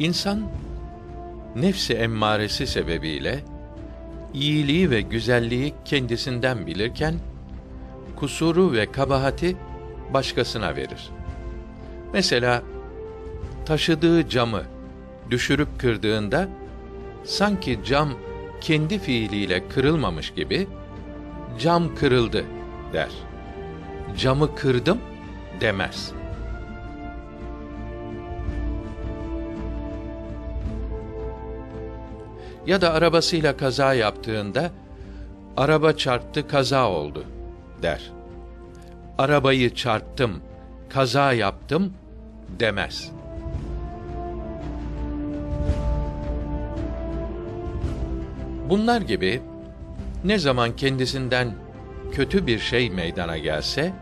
İnsan nefsi emmaresi sebebiyle iyiliği ve güzelliği kendisinden bilirken kusuru ve kabahati başkasına verir. Mesela taşıdığı camı düşürüp kırdığında sanki cam kendi fiiliyle kırılmamış gibi cam kırıldı der. Camı kırdım demez. Ya da arabasıyla kaza yaptığında araba çarptı kaza oldu der. Arabayı çarptım, kaza yaptım demez.'' Bunlar gibi ne zaman kendisinden kötü bir şey meydana gelse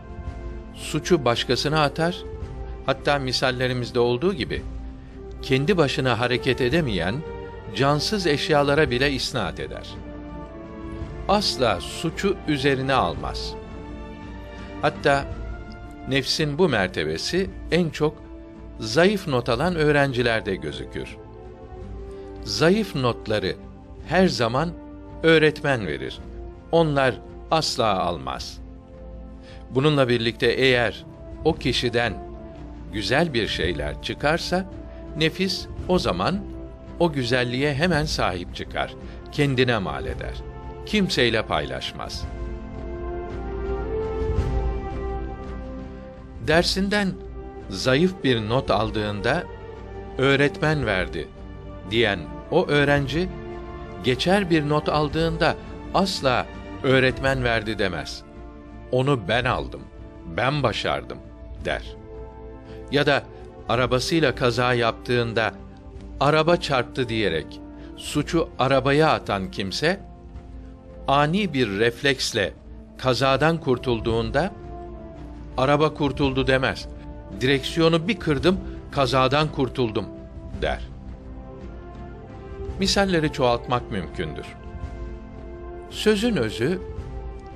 suçu başkasına atar. Hatta misallerimizde olduğu gibi kendi başına hareket edemeyen cansız eşyalara bile isnat eder. Asla suçu üzerine almaz. Hatta nefsin bu mertebesi en çok zayıf not alan öğrencilerde gözükür. Zayıf notları her zaman öğretmen verir. Onlar asla almaz. Bununla birlikte eğer o kişiden güzel bir şeyler çıkarsa nefis o zaman o güzelliğe hemen sahip çıkar, kendine mal eder. Kimseyle paylaşmaz. Dersinden zayıf bir not aldığında öğretmen verdi diyen o öğrenci geçer bir not aldığında asla öğretmen verdi demez. Onu ben aldım, ben başardım der. Ya da arabasıyla kaza yaptığında araba çarptı diyerek suçu arabaya atan kimse ani bir refleksle kazadan kurtulduğunda araba kurtuldu demez. Direksiyonu bir kırdım, kazadan kurtuldum der. Misalleri çoğaltmak mümkündür. Sözün özü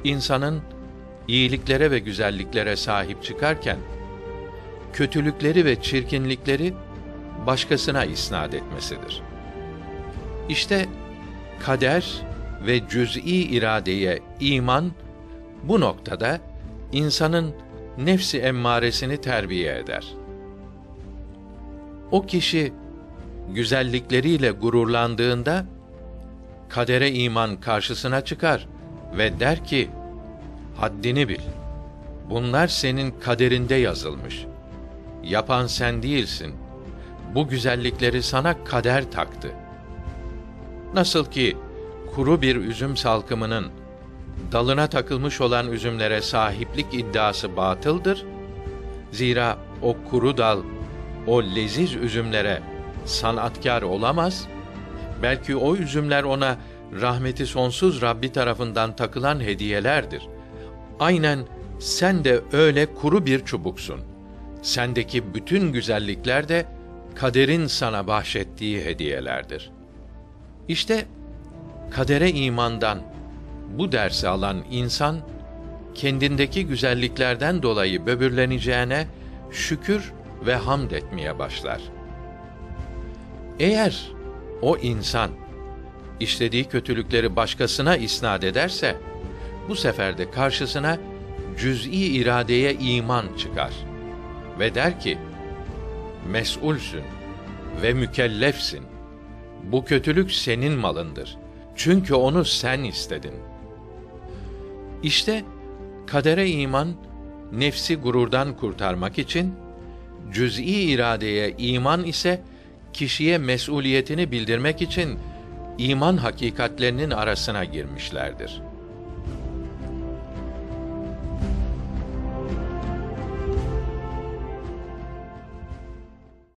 insanın iyiliklere ve güzelliklere sahip çıkarken kötülükleri ve çirkinlikleri başkasına isnat etmesidir. İşte kader ve cüz'i iradeye iman bu noktada insanın nefsi emmaresini terbiye eder. O kişi güzellikleriyle gururlandığında kadere iman karşısına çıkar ve der ki haddini bil. Bunlar senin kaderinde yazılmış. Yapan sen değilsin. Bu güzellikleri sana kader taktı. Nasıl ki kuru bir üzüm salkımının dalına takılmış olan üzümlere sahiplik iddiası batıldır. Zira o kuru dal o leziz üzümlere sanatkar olamaz. Belki o üzümler ona rahmeti sonsuz Rabbi tarafından takılan hediyelerdir. Aynen sen de öyle kuru bir çubuksun. Sendeki bütün güzellikler de kaderin sana bahşettiği hediyelerdir. İşte kadere imandan bu dersi alan insan kendindeki güzelliklerden dolayı böbürleneceğine şükür ve hamd etmeye başlar.'' Eğer o insan işlediği kötülükleri başkasına isnat ederse bu sefer de karşısına cüz'i iradeye iman çıkar ve der ki mesulsün ve mükellefsin. Bu kötülük senin malındır. Çünkü onu sen istedin. İşte kadere iman nefsi gururdan kurtarmak için cüz'i iradeye iman ise kişiye mesuliyetini bildirmek için iman hakikatlerinin arasına girmişlerdir.''